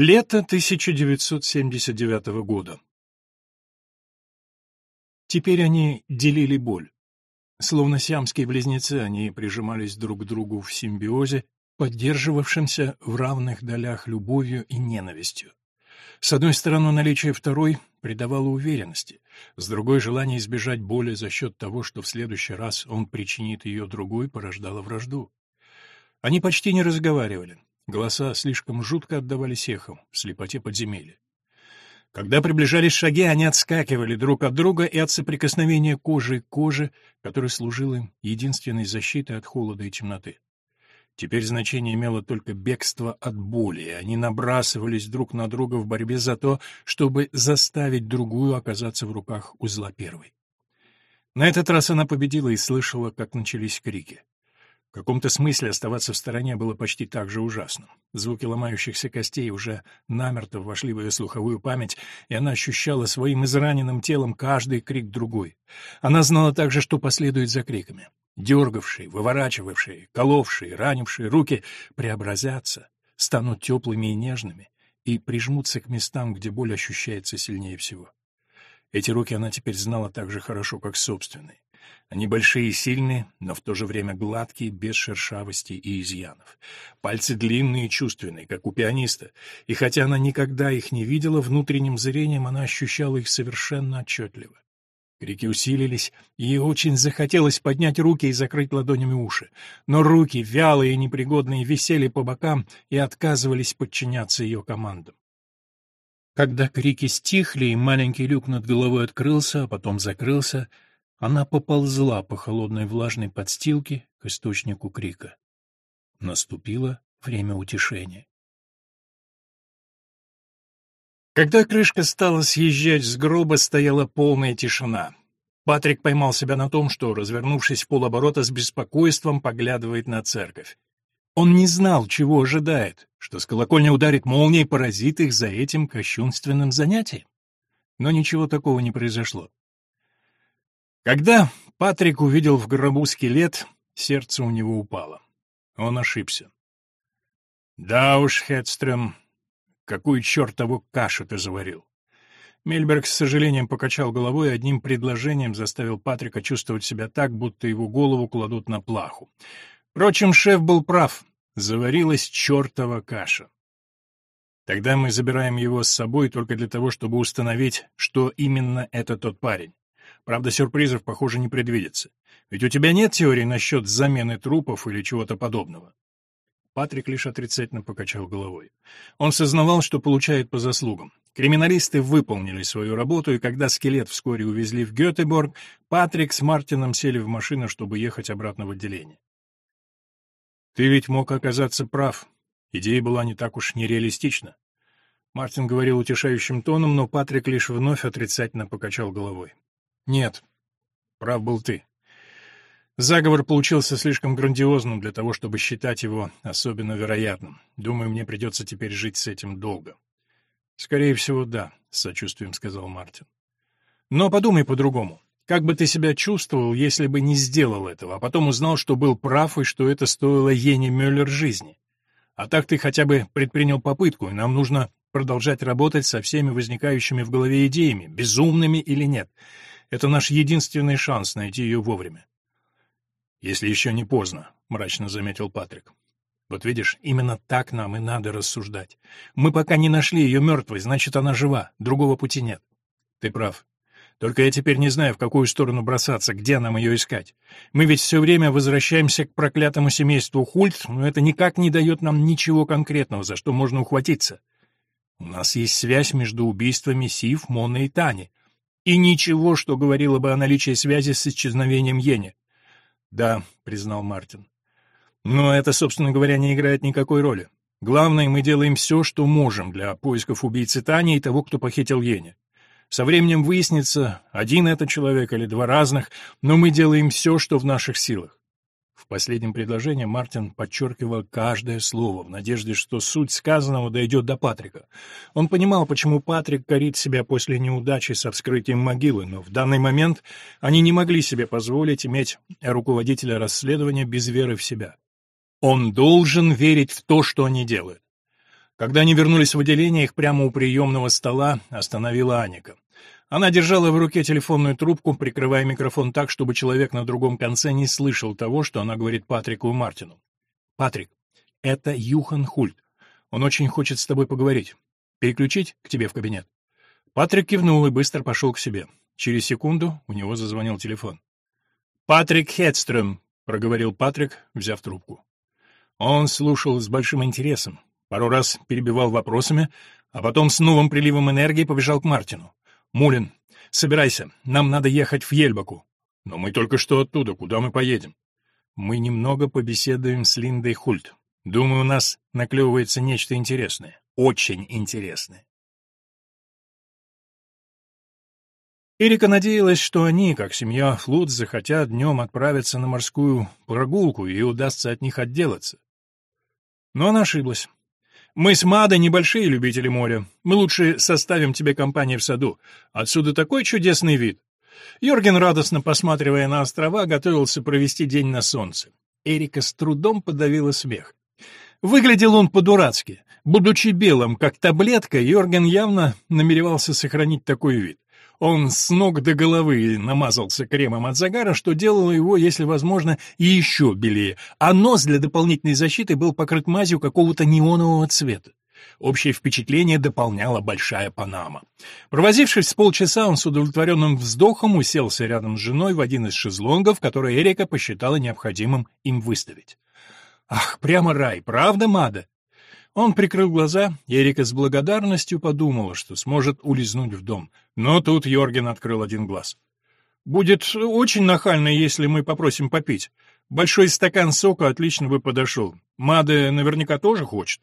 Лето 1979 года. Теперь они делили боль. Словно сиамские близнецы, они прижимались друг к другу в симбиозе, поддерживавшемся в равных долях любовью и ненавистью. С одной стороны, наличие второй придавало уверенности, с другой — желание избежать боли за счет того, что в следующий раз он причинит ее другой, порождало вражду. Они почти не разговаривали, Голоса слишком жутко отдавались эхом в слепоте подземелья. Когда приближались шаги, они отскакивали друг от друга и от соприкосновения кожи к коже, которое служило им единственной защитой от холода и темноты. Теперь значение имело только бегство от боли, и они набрасывались друг на друга в борьбе за то, чтобы заставить другую оказаться в руках узла первой. На этот раз она победила и слышала, как начались крики. В каком-то смысле оставаться в стороне было почти так же ужасно. Звуки ломающихся костей уже намертво вошли в ее слуховую память, и она ощущала своим израненным телом каждый крик другой. Она знала также, что последует за криками. Дергавшие, выворачивавшие, коловшие, ранившие руки преобразятся, станут теплыми и нежными и прижмутся к местам, где боль ощущается сильнее всего. Эти руки она теперь знала так же хорошо, как собственные. Они большие и сильные, но в то же время гладкие, без шершавости и изъянов. Пальцы длинные и чувственные, как у пианиста, и хотя она никогда их не видела, внутренним зрением она ощущала их совершенно отчетливо. Крики усилились, ей очень захотелось поднять руки и закрыть ладонями уши. Но руки, вялые и непригодные, висели по бокам и отказывались подчиняться ее командам. Когда крики стихли, и маленький люк над головой открылся, а потом закрылся — она поползла по холодной влажной подстилке к источнику крика. Наступило время утешения. Когда крышка стала съезжать с гроба, стояла полная тишина. Патрик поймал себя на том, что, развернувшись в полоборота, с беспокойством поглядывает на церковь. Он не знал, чего ожидает, что с колокольни ударит молния и поразит их за этим кощунственным занятием. Но ничего такого не произошло. Когда Патрик увидел в гробу скелет, сердце у него упало. Он ошибся. «Да уж, Хедстрем, какую чертову кашу ты заварил!» Мельберг с сожалением покачал головой и одним предложением заставил Патрика чувствовать себя так, будто его голову кладут на плаху. Впрочем, шеф был прав. Заварилась чертова каша. Тогда мы забираем его с собой только для того, чтобы установить, что именно это тот парень. Правда, сюрпризов, похоже, не предвидится. Ведь у тебя нет теории насчет замены трупов или чего-то подобного. Патрик лишь отрицательно покачал головой. Он сознавал, что получает по заслугам. Криминалисты выполнили свою работу, и когда скелет вскоре увезли в Гетеборг, Патрик с Мартином сели в машину, чтобы ехать обратно в отделение. «Ты ведь мог оказаться прав. Идея была не так уж нереалистична». Мартин говорил утешающим тоном, но Патрик лишь вновь отрицательно покачал головой. Нет, прав был ты. Заговор получился слишком грандиозным для того, чтобы считать его особенно вероятным. Думаю, мне придется теперь жить с этим долго. Скорее всего, да, с сочувствием сказал Мартин. Но подумай по-другому. Как бы ты себя чувствовал, если бы не сделал этого, а потом узнал, что был прав и что это стоило Йене Мюллер жизни? А так ты хотя бы предпринял попытку, и нам нужно продолжать работать со всеми возникающими в голове идеями, безумными или нет. Это наш единственный шанс найти ее вовремя. «Если еще не поздно», — мрачно заметил Патрик. «Вот видишь, именно так нам и надо рассуждать. Мы пока не нашли ее мертвой, значит, она жива, другого пути нет». «Ты прав. Только я теперь не знаю, в какую сторону бросаться, где нам ее искать. Мы ведь все время возвращаемся к проклятому семейству Хульт, но это никак не дает нам ничего конкретного, за что можно ухватиться. У нас есть связь между убийствами Сив, Моны и Тани, и ничего, что говорило бы о наличии связи с исчезновением Йени. Да, признал Мартин. Но это, собственно говоря, не играет никакой роли. Главное, мы делаем все, что можем для поисков убийцы Тани и того, кто похитил Йени. Со временем выяснится, один это человек или два разных, но мы делаем все, что в наших силах. В последнем предложении Мартин подчеркивал каждое слово, в надежде, что суть сказанного дойдет до Патрика. Он понимал, почему Патрик корит себя после неудачи со вскрытием могилы, но в данный момент они не могли себе позволить иметь руководителя расследования без веры в себя. Он должен верить в то, что они делают. Когда они вернулись в отделение, их прямо у приемного стола остановила Аника. Она держала в руке телефонную трубку, прикрывая микрофон так, чтобы человек на другом конце не слышал того, что она говорит Патрику и Мартину. «Патрик, это Юхан Хульт. Он очень хочет с тобой поговорить. Переключить к тебе в кабинет?» Патрик кивнул и быстро пошел к себе. Через секунду у него зазвонил телефон. «Патрик Хедстрöm», — проговорил Патрик, взяв трубку. Он слушал с большим интересом, пару раз перебивал вопросами, а потом с новым приливом энергии побежал к Мартину. «Мулин, собирайся, нам надо ехать в Ельбаку». «Но мы только что оттуда, куда мы поедем?» «Мы немного побеседуем с Линдой Хульт. Думаю, у нас наклевывается нечто интересное, очень интересное». Эрика надеялась, что они, как семья Флут, захотят днем отправиться на морскую прогулку, и удастся от них отделаться. Но она ошиблась. Мы с Мадой небольшие любители моря. Мы лучше составим тебе компанию в саду. Отсюда такой чудесный вид. Йорген, радостно посматривая на острова, готовился провести день на солнце. Эрика с трудом подавила смех. Выглядел он по-дурацки. Будучи белым, как таблетка, Йорген явно намеревался сохранить такой вид. Он с ног до головы намазался кремом от загара, что делало его, если возможно, еще белее, а нос для дополнительной защиты был покрыт мазью какого-то неонового цвета. Общее впечатление дополняла большая панама. Провозившись с полчаса, он с удовлетворенным вздохом уселся рядом с женой в один из шезлонгов, который Эрика посчитала необходимым им выставить. «Ах, прямо рай, правда, Мада?» Он прикрыл глаза, и Эрика с благодарностью подумала, что сможет улизнуть в дом. Но тут Йорген открыл один глаз. «Будет очень нахально, если мы попросим попить. Большой стакан сока отлично бы подошел. Мада наверняка тоже хочет».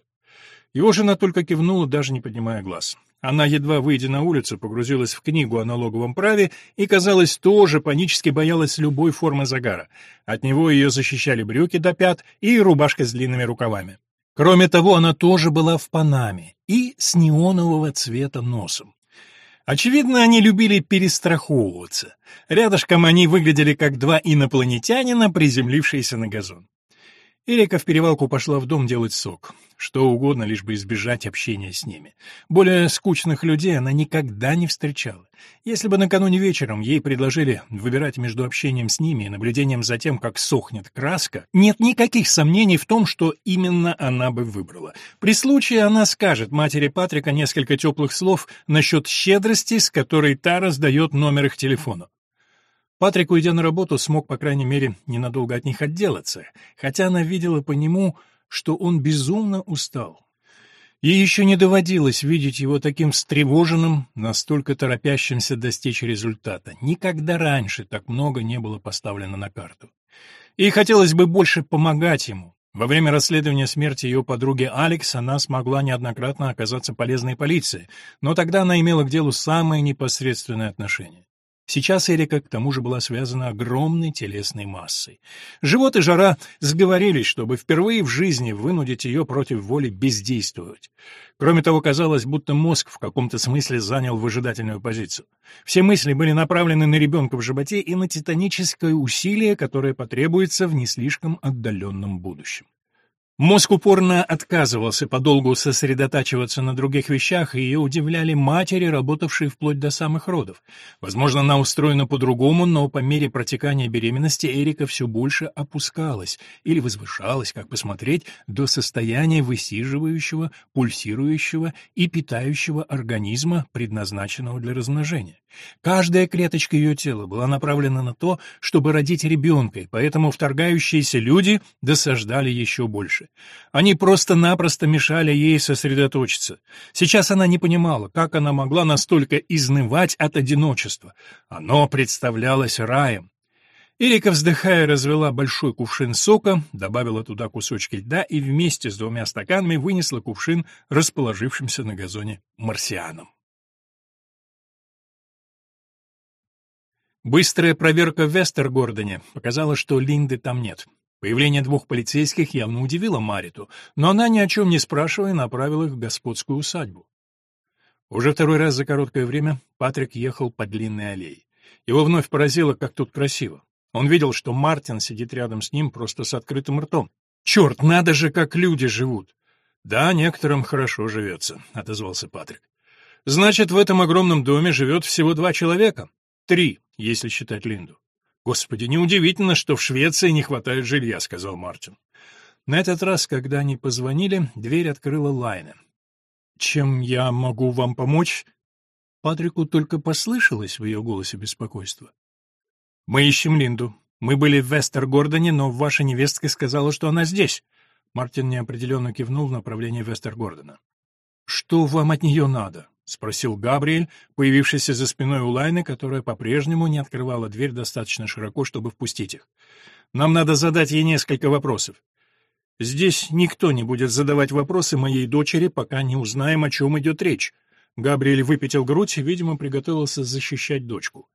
Его жена только кивнула, даже не поднимая глаз. Она, едва выйдя на улицу, погрузилась в книгу о налоговом праве и, казалось, тоже панически боялась любой формы загара. От него ее защищали брюки до пят и рубашка с длинными рукавами. Кроме того, она тоже была в панаме и с неонового цвета носом. Очевидно, они любили перестраховываться. Рядышком они выглядели как два инопланетянина, приземлившиеся на газон. Эрика в перевалку пошла в дом делать сок. Что угодно, лишь бы избежать общения с ними. Более скучных людей она никогда не встречала. Если бы накануне вечером ей предложили выбирать между общением с ними и наблюдением за тем, как сохнет краска, нет никаких сомнений в том, что именно она бы выбрала. При случае она скажет матери Патрика несколько теплых слов насчет щедрости, с которой та раздает номер их телефона. Патрик, уйдя на работу, смог, по крайней мере, ненадолго от них отделаться, хотя она видела по нему, что он безумно устал. Ей еще не доводилось видеть его таким встревоженным, настолько торопящимся достичь результата. Никогда раньше так много не было поставлено на карту. Ей хотелось бы больше помогать ему. Во время расследования смерти ее подруги Алекс она смогла неоднократно оказаться полезной полиции, но тогда она имела к делу самое непосредственное отношение. Сейчас Эрика к тому же была связана огромной телесной массой. Живот и жара сговорились, чтобы впервые в жизни вынудить ее против воли бездействовать. Кроме того, казалось, будто мозг в каком-то смысле занял выжидательную позицию. Все мысли были направлены на ребенка в животе и на титаническое усилие, которое потребуется в не слишком отдаленном будущем. Мозг упорно отказывался подолгу сосредотачиваться на других вещах, и ее удивляли матери, работавшие вплоть до самых родов. Возможно, она устроена по-другому, но по мере протекания беременности Эрика все больше опускалась или возвышалась, как посмотреть, до состояния высиживающего, пульсирующего и питающего организма, предназначенного для размножения. Каждая клеточка ее тела была направлена на то, чтобы родить ребенка, и поэтому вторгающиеся люди досаждали еще больше. Они просто-напросто мешали ей сосредоточиться. Сейчас она не понимала, как она могла настолько изнывать от одиночества. Оно представлялось раем. Эрика, вздыхая, развела большой кувшин сока, добавила туда кусочки льда и вместе с двумя стаканами вынесла кувшин расположившимся на газоне марсианам. Быстрая проверка в Вестергордоне показала, что Линды там нет. Появление двух полицейских явно удивило Мариту, но она, ни о чем не спрашивая, направила их в господскую усадьбу. Уже второй раз за короткое время Патрик ехал по длинной аллее. Его вновь поразило, как тут красиво. Он видел, что Мартин сидит рядом с ним просто с открытым ртом. Черт, надо же, как люди живут! «Да, некоторым хорошо живется», — отозвался Патрик. «Значит, в этом огромном доме живет всего два человека. Три, если считать Линду». «Господи, неудивительно, что в Швеции не хватает жилья», — сказал Мартин. На этот раз, когда они позвонили, дверь открыла Лайна. «Чем я могу вам помочь?» Патрику только послышалось в ее голосе беспокойство. «Мы ищем Линду. Мы были в Вестергордоне, но ваша невестка сказала, что она здесь». Мартин неопределенно кивнул в направлении Вестергордона. «Что вам от нее надо?» — спросил Габриэль, появившийся за спиной у Лайны, которая по-прежнему не открывала дверь достаточно широко, чтобы впустить их. «Нам надо задать ей несколько вопросов. Здесь никто не будет задавать вопросы моей дочери, пока не узнаем, о чем идет речь». Габриэль выпятил грудь и, видимо, приготовился защищать дочку.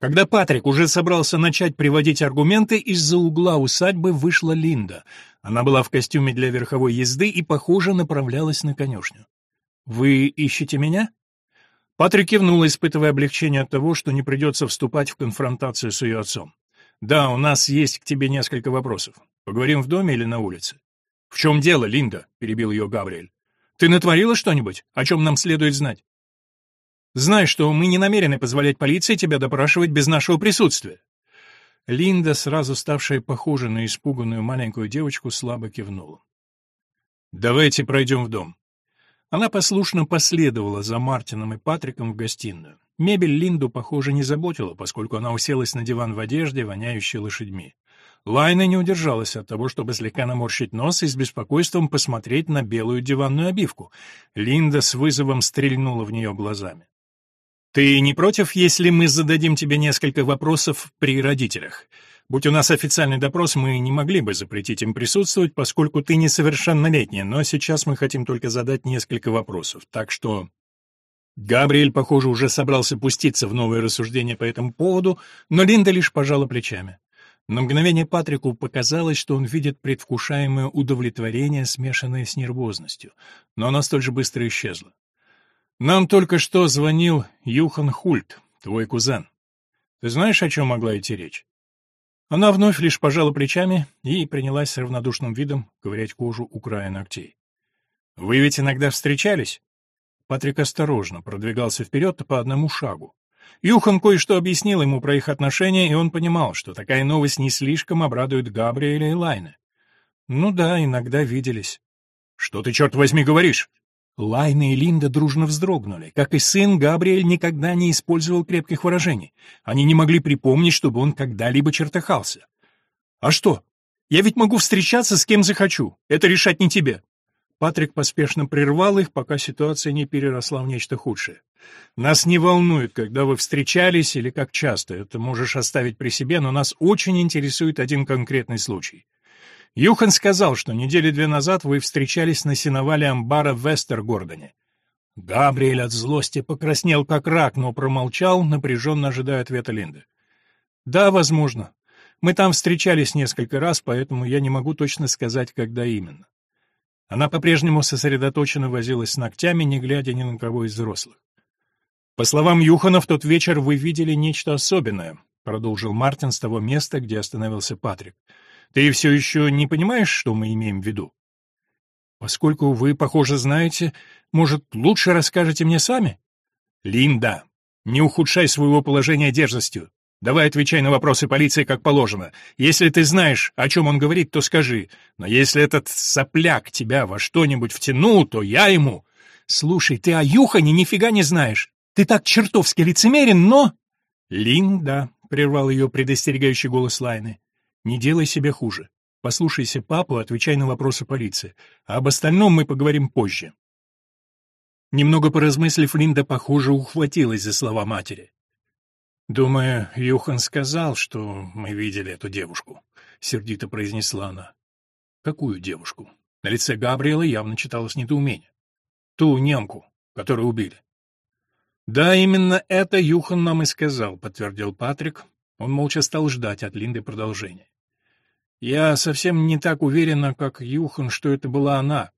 Когда Патрик уже собрался начать приводить аргументы, из-за угла усадьбы вышла Линда. Она была в костюме для верховой езды и, похоже, направлялась на конюшню. «Вы ищете меня?» Патрик кивнул, испытывая облегчение от того, что не придется вступать в конфронтацию с ее отцом. «Да, у нас есть к тебе несколько вопросов. Поговорим в доме или на улице?» «В чем дело, Линда?» — перебил ее Габриэль. «Ты натворила что-нибудь, о чем нам следует знать?» Знай, что мы не намерены позволять полиции тебя допрашивать без нашего присутствия». Линда, сразу ставшая похожа на испуганную маленькую девочку, слабо кивнула. «Давайте пройдем в дом». Она послушно последовала за Мартином и Патриком в гостиную. Мебель Линду, похоже, не заботила, поскольку она уселась на диван в одежде, воняющей лошадьми. Лайна не удержалась от того, чтобы слегка наморщить нос и с беспокойством посмотреть на белую диванную обивку. Линда с вызовом стрельнула в нее глазами. Ты не против, если мы зададим тебе несколько вопросов при родителях? Будь у нас официальный допрос, мы не могли бы запретить им присутствовать, поскольку ты несовершеннолетняя, но сейчас мы хотим только задать несколько вопросов. Так что Габриэль, похоже, уже собрался пуститься в новые рассуждения по этому поводу, но Линда лишь пожала плечами. На мгновение Патрику показалось, что он видит предвкушаемое удовлетворение, смешанное с нервозностью, но оно столь же быстро исчезло. Нам только что звонил Юхан Хульт, твой кузен. Ты знаешь, о чем могла идти речь? Она вновь лишь пожала плечами и принялась с равнодушным видом ковырять кожу у края ногтей. «Вы ведь иногда встречались?» Патрик осторожно продвигался вперед по одному шагу. Юхан кое-что объяснил ему про их отношения, и он понимал, что такая новость не слишком обрадует Габриэля и Лайна. «Ну да, иногда виделись». «Что ты, черт возьми, говоришь?» Лайна и Линда дружно вздрогнули. Как и сын, Габриэль никогда не использовал крепких выражений. Они не могли припомнить, чтобы он когда-либо чертыхался. «А что? Я ведь могу встречаться с кем захочу. Это решать не тебе». Патрик поспешно прервал их, пока ситуация не переросла в нечто худшее. «Нас не волнует, когда вы встречались или как часто. Это можешь оставить при себе, но нас очень интересует один конкретный случай. Юхан сказал, что недели две назад вы встречались на сеновале амбара в Вестергордоне. Габриэль от злости покраснел как рак, но промолчал, напряженно ожидая ответа Линды. «Да, возможно. Мы там встречались несколько раз, поэтому я не могу точно сказать, когда именно». Она по-прежнему сосредоточенно возилась с ногтями, не глядя ни на кого из взрослых. «По словам Юхана, в тот вечер вы видели нечто особенное», — продолжил Мартин с того места, где остановился Патрик. Ты все еще не понимаешь, что мы имеем в виду? Поскольку вы, похоже, знаете, может, лучше расскажете мне сами? Линда, не ухудшай своего положения дерзостью. Давай отвечай на вопросы полиции как положено. Если ты знаешь, о чем он говорит, то скажи. Но если этот сопляк тебя во что-нибудь втянул, то я ему... Слушай, ты о Юхане нифига не знаешь. Ты так чертовски лицемерен, но... Линда, — прервал ее предостерегающий голос Лайны, не делай себе хуже. Послушайся папу, отвечай на вопросы полиции. А об остальном мы поговорим позже. Немного поразмыслив, Линда, похоже, ухватилась за слова матери. «Думаю, Юхан сказал, что мы видели эту девушку», — сердито произнесла она. «Какую девушку?» На лице Габриэла явно читалось недоумение. «Ту немку, которую убили». «Да, именно это Юхан нам и сказал», — подтвердил Патрик. Он молча стал ждать от Линды продолжения. Я совсем не так уверена, как Юхан, что это была она.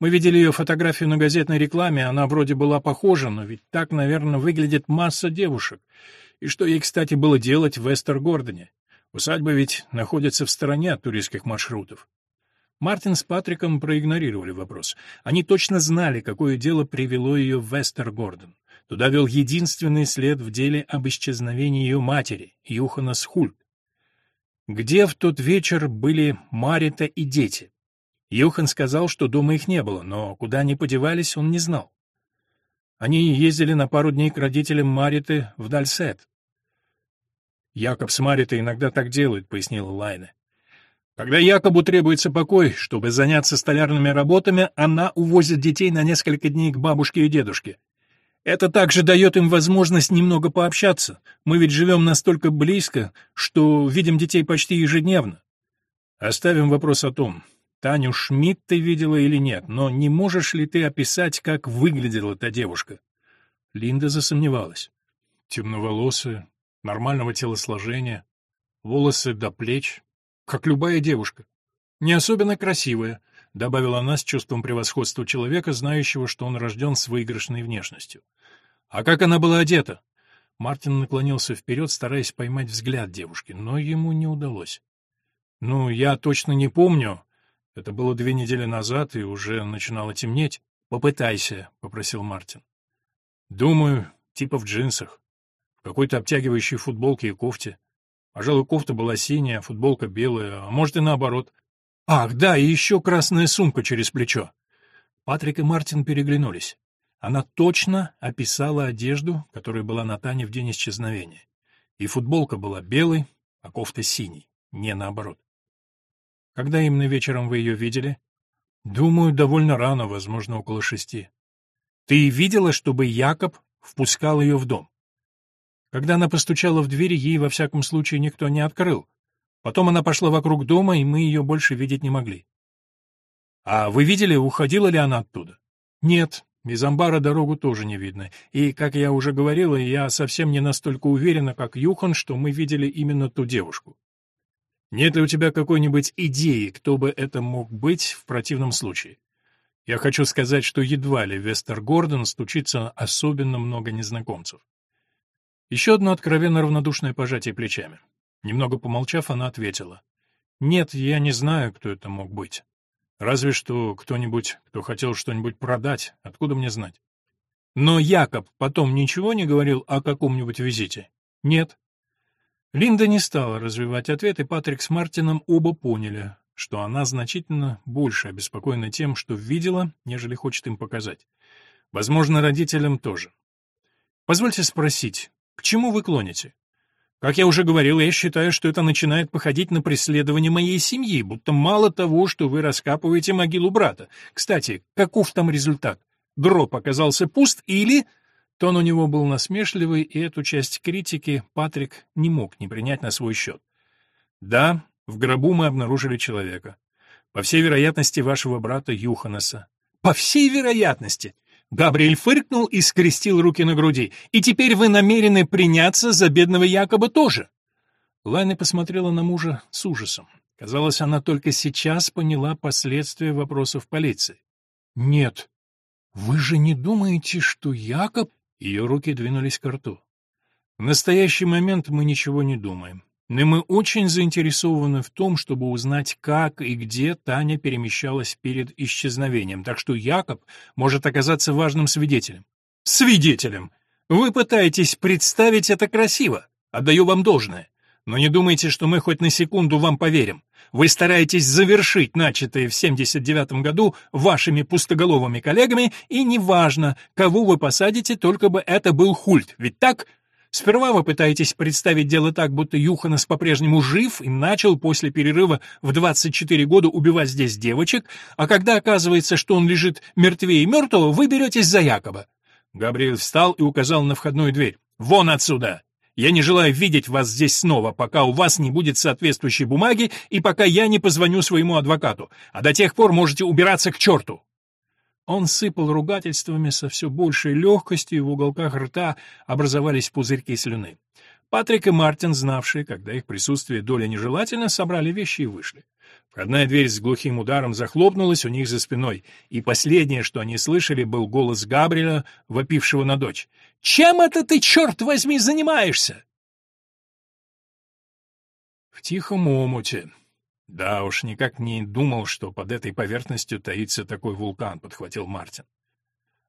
Мы видели ее фотографию на газетной рекламе, она вроде была похожа, но ведь так, наверное, выглядит масса девушек. И что ей, кстати, было делать в Вестергордоне? Усадьба ведь находится в стороне от туристских маршрутов. Мартин с Патриком проигнорировали вопрос. Они точно знали, какое дело привело ее в Вестер-Гордон. Туда вел единственный след в деле об исчезновении ее матери, Юхана Схульт. Где в тот вечер были Марита и дети? Юхан сказал, что дома их не было, но куда они подевались, он не знал. Они ездили на пару дней к родителям Мариты в Дальсет. «Якоб с Маритой иногда так делают», — пояснила Лайна. Когда Якобу требуется покой, чтобы заняться столярными работами, она увозит детей на несколько дней к бабушке и дедушке. Это также дает им возможность немного пообщаться. Мы ведь живем настолько близко, что видим детей почти ежедневно. Оставим вопрос о том, Таню Шмидт ты видела или нет, но не можешь ли ты описать, как выглядела та девушка? Линда засомневалась. Темноволосая, нормального телосложения, волосы до плеч, как любая девушка. Не особенно красивая, добавила она с чувством превосходства человека, знающего, что он рожден с выигрышной внешностью. А как она была одета? Мартин наклонился вперед, стараясь поймать взгляд девушки, но ему не удалось. Ну, я точно не помню. Это было две недели назад, и уже начинало темнеть. Попытайся, попросил Мартин. Думаю, типа в джинсах, в какой-то обтягивающей футболке и кофте. Пожалуй, кофта была синяя, футболка белая, а может и наоборот. Ах, да, и еще красная сумка через плечо. Патрик и Мартин переглянулись. Она точно описала одежду, которая была на Тане в день исчезновения. И футболка была белой, а кофта синей, не наоборот. Когда именно вечером вы ее видели? Думаю, довольно рано, возможно, около шести. Ты видела, чтобы Якоб впускал ее в дом? Когда она постучала в дверь, ей, во всяком случае, никто не открыл. Потом она пошла вокруг дома, и мы ее больше видеть не могли. А вы видели, уходила ли она оттуда? Нет, из амбара дорогу тоже не видно. И, как я уже говорила, я совсем не настолько уверена, как Юхан, что мы видели именно ту девушку. Нет ли у тебя какой-нибудь идеи, кто бы это мог быть в противном случае? Я хочу сказать, что едва ли Вестер Гордон стучится особенно много незнакомцев. Еще одно откровенно равнодушное пожатие плечами. Немного помолчав, она ответила. «Нет, я не знаю, кто это мог быть. Разве что кто-нибудь, кто хотел что-нибудь продать, откуда мне знать?» «Но Якоб потом ничего не говорил о каком-нибудь визите?» «Нет». Линда не стала развивать ответ, и Патрик с Мартином оба поняли, что она значительно больше обеспокоена тем, что видела, нежели хочет им показать. Возможно, родителям тоже. «Позвольте спросить, к чему вы клоните? Как я уже говорил, я считаю, что это начинает походить на преследование моей семьи, будто мало того, что вы раскапываете могилу брата. Кстати, каков там результат? Гроб оказался пуст или... Тон у него был насмешливый, и эту часть критики Патрик не мог не принять на свой счет. Да, в гробу мы обнаружили человека. По всей вероятности, вашего брата Юханаса. По всей вероятности! Габриэль фыркнул и скрестил руки на груди. «И теперь вы намерены приняться за бедного Якоба тоже?» Лайна посмотрела на мужа с ужасом. Казалось, она только сейчас поняла последствия вопросов полиции. «Нет, вы же не думаете, что Якоб...» Ее руки двинулись к рту. «В настоящий момент мы ничего не думаем. Но мы очень заинтересованы в том, чтобы узнать, как и где Таня перемещалась перед исчезновением, так что Якоб может оказаться важным свидетелем. Свидетелем! Вы пытаетесь представить это красиво, отдаю вам должное. Но не думайте, что мы хоть на секунду вам поверим. Вы стараетесь завершить начатое в 79 году вашими пустоголовыми коллегами, и неважно, кого вы посадите, только бы это был Хульт, ведь так? Сперва вы пытаетесь представить дело так, будто Юханас по-прежнему жив и начал после перерыва в 24 года убивать здесь девочек, а когда оказывается, что он лежит мертвее мертвого, вы беретесь за Якоба. Габриэль встал и указал на входную дверь. «Вон отсюда! Я не желаю видеть вас здесь снова, пока у вас не будет соответствующей бумаги и пока я не позвоню своему адвокату, а до тех пор можете убираться к черту!» Он сыпал ругательствами со все большей легкостью, и в уголках рта образовались пузырьки слюны. Патрик и Мартин, знавшие, когда их присутствие доля нежелательно, собрали вещи и вышли. Входная дверь с глухим ударом захлопнулась у них за спиной, и последнее, что они слышали, был голос Габриэля, вопившего на дочь. «Чем это ты, черт возьми, занимаешься?» В тихом омуте, Да уж, никак не думал, что под этой поверхностью таится такой вулкан, подхватил Мартин.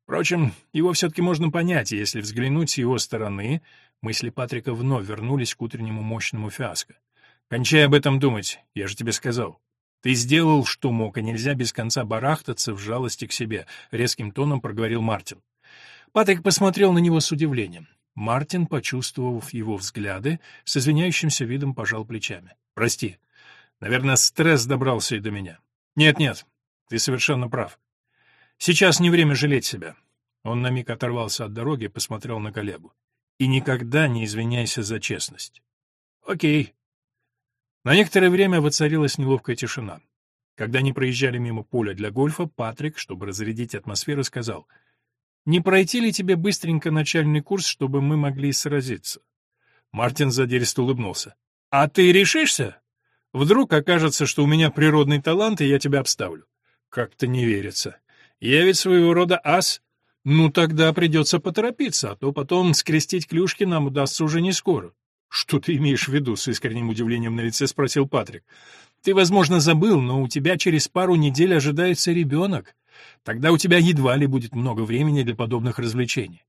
Впрочем, его все-таки можно понять, если взглянуть с его стороны, мысли Патрика вновь вернулись к утреннему мощному фиаско. «Кончай об этом думать, я же тебе сказал. Ты сделал, что мог, и нельзя без конца барахтаться в жалости к себе», — резким тоном проговорил Мартин. Патрик посмотрел на него с удивлением. Мартин, почувствовав его взгляды, с извиняющимся видом пожал плечами. «Прости. Наверное, стресс добрался и до меня. Нет-нет, ты совершенно прав. Сейчас не время жалеть себя». Он на миг оторвался от дороги и посмотрел на коллегу. «И никогда не извиняйся за честность». «Окей». На некоторое время воцарилась неловкая тишина. Когда они проезжали мимо поля для гольфа, Патрик, чтобы разрядить атмосферу, сказал — не пройти ли тебе быстренько начальный курс, чтобы мы могли сразиться?» Мартин задиристо улыбнулся. «А ты решишься? Вдруг окажется, что у меня природный талант, и я тебя обставлю». «Как-то не верится. Я ведь своего рода ас. Ну, тогда придется поторопиться, а то потом скрестить клюшки нам удастся уже не скоро». «Что ты имеешь в виду?» — с искренним удивлением на лице спросил Патрик. «Ты, возможно, забыл, но у тебя через пару недель ожидается ребенок. Тогда у тебя едва ли будет много времени для подобных развлечений.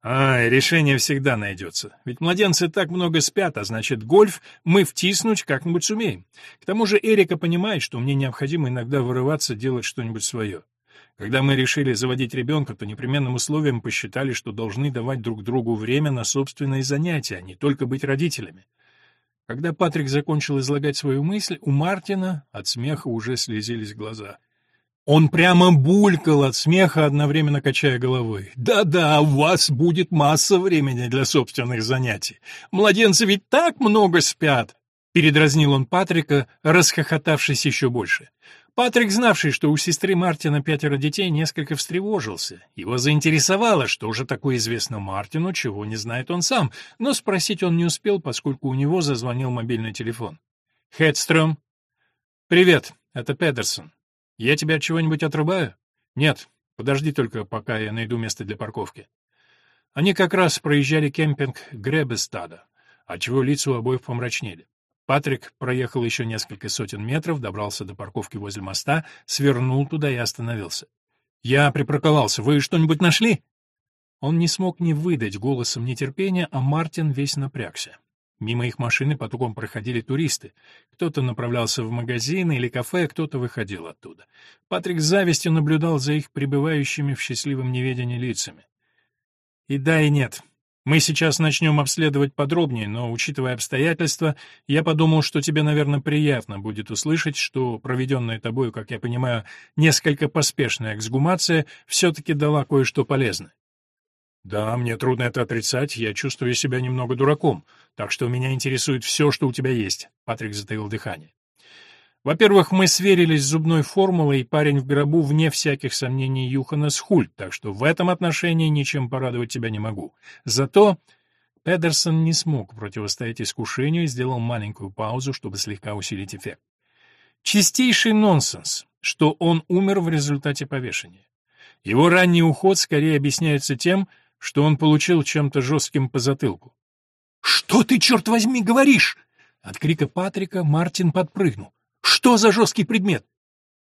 А, решение всегда найдется. Ведь младенцы так много спят, а значит, гольф мы втиснуть как-нибудь сумеем. К тому же Эрика понимает, что мне необходимо иногда вырываться, делать что-нибудь свое. Когда мы решили заводить ребенка, то непременным условием посчитали, что должны давать друг другу время на собственные занятия, а не только быть родителями. Когда Патрик закончил излагать свою мысль, у Мартина от смеха уже слезились глаза. Он прямо булькал от смеха, одновременно качая головой. «Да-да, у вас будет масса времени для собственных занятий. Младенцы ведь так много спят!» Передразнил он Патрика, расхохотавшись еще больше. Патрик, знавший, что у сестры Мартина пятеро детей, несколько встревожился. Его заинтересовало, что уже такое известно Мартину, чего не знает он сам, но спросить он не успел, поскольку у него зазвонил мобильный телефон. «Хедстрöm?» «Привет, это Педерсон. Я тебя от чего-нибудь отрубаю? Нет, подожди только, пока я найду место для парковки. Они как раз проезжали кемпинг Гребестада, отчего лица у обоих помрачнели. Патрик проехал еще несколько сотен метров, добрался до парковки возле моста, свернул туда и остановился. «Я припарковался. Вы что-нибудь нашли?» Он не смог не выдать голосом нетерпения, а Мартин весь напрягся. Мимо их машины потоком проходили туристы. Кто-то направлялся в магазин или кафе, кто-то выходил оттуда. Патрик с завистью наблюдал за их пребывающими в счастливом неведении лицами. И да, и нет. Мы сейчас начнем обследовать подробнее, но, учитывая обстоятельства, я подумал, что тебе, наверное, приятно будет услышать, что проведенная тобой, как я понимаю, несколько поспешная эксгумация все-таки дала кое-что полезное. Да, мне трудно это отрицать, я чувствую себя немного дураком, так что меня интересует все, что у тебя есть. Патрик затаил дыхание. Во-первых, мы сверились с зубной формулой, и парень в гробу вне всяких сомнений Юханас Хульт, так что в этом отношении ничем порадовать тебя не могу. Зато Педерсон не смог противостоять искушению и сделал маленькую паузу, чтобы слегка усилить эффект. Чистейший нонсенс, что он умер в результате повешения. Его ранний уход скорее объясняется тем, что он получил чем-то жестким по затылку. «Что ты, черт возьми, говоришь?» От крика Патрика Мартин подпрыгнул. «Что за жесткий предмет?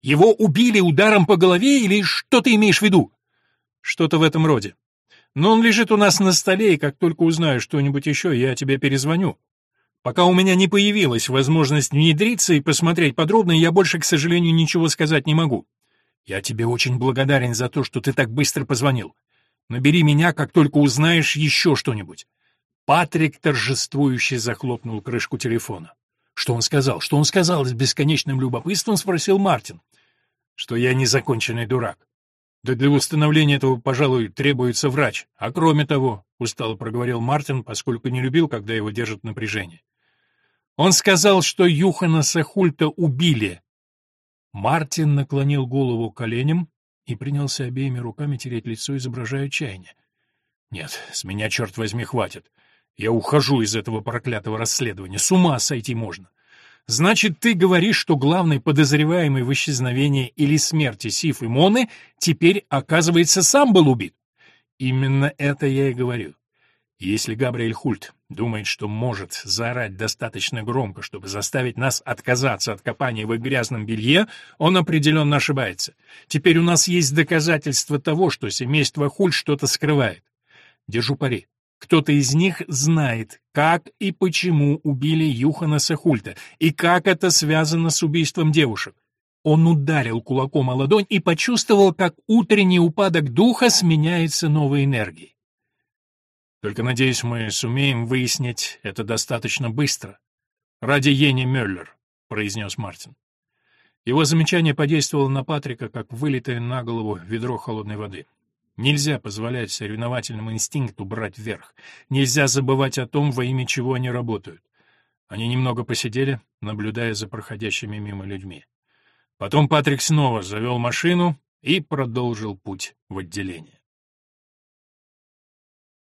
Его убили ударом по голове или что ты имеешь в виду?» «Что-то в этом роде. Но он лежит у нас на столе, и как только узнаю что-нибудь еще, я тебе перезвоню. Пока у меня не появилась возможность внедриться и посмотреть подробно, я больше, к сожалению, ничего сказать не могу. Я тебе очень благодарен за то, что ты так быстро позвонил. Набери меня, как только узнаешь еще что-нибудь. Патрик торжествующе захлопнул крышку телефона. Что он сказал? Что он сказал? С бесконечным любопытством спросил Мартин. Что я незаконченный дурак. Да для установления этого, пожалуй, требуется врач. А кроме того, устало проговорил Мартин, поскольку не любил, когда его держат в напряжении. Он сказал, что Юхана Сахульта убили. Мартин наклонил голову коленям и принялся обеими руками тереть лицо, изображая отчаяние. «Нет, с меня, черт возьми, хватит. Я ухожу из этого проклятого расследования. С ума сойти можно. Значит, ты говоришь, что главный подозреваемый в исчезновении или смерти Сиф и Моны теперь, оказывается, сам был убит? Именно это я и говорю. Если Габриэль Хульт думает, что может заорать достаточно громко, чтобы заставить нас отказаться от копания в их грязном белье, он определенно ошибается. Теперь у нас есть доказательства того, что семейство Хульт что-то скрывает. Держу пари. Кто-то из них знает, как и почему убили Юханаса Хульта, и как это связано с убийством девушек. Он ударил кулаком о ладонь и почувствовал, как утренний упадок духа сменяется новой энергией. Только, надеюсь, мы сумеем выяснить это достаточно быстро. Ради Ени Мюллер, — произнес Мартин. Его замечание подействовало на Патрика, как вылитое на голову ведро холодной воды. Нельзя позволять соревновательному инстинкту брать вверх. Нельзя забывать о том, во имя чего они работают. Они немного посидели, наблюдая за проходящими мимо людьми. Потом Патрик снова завел машину и продолжил путь в отделение.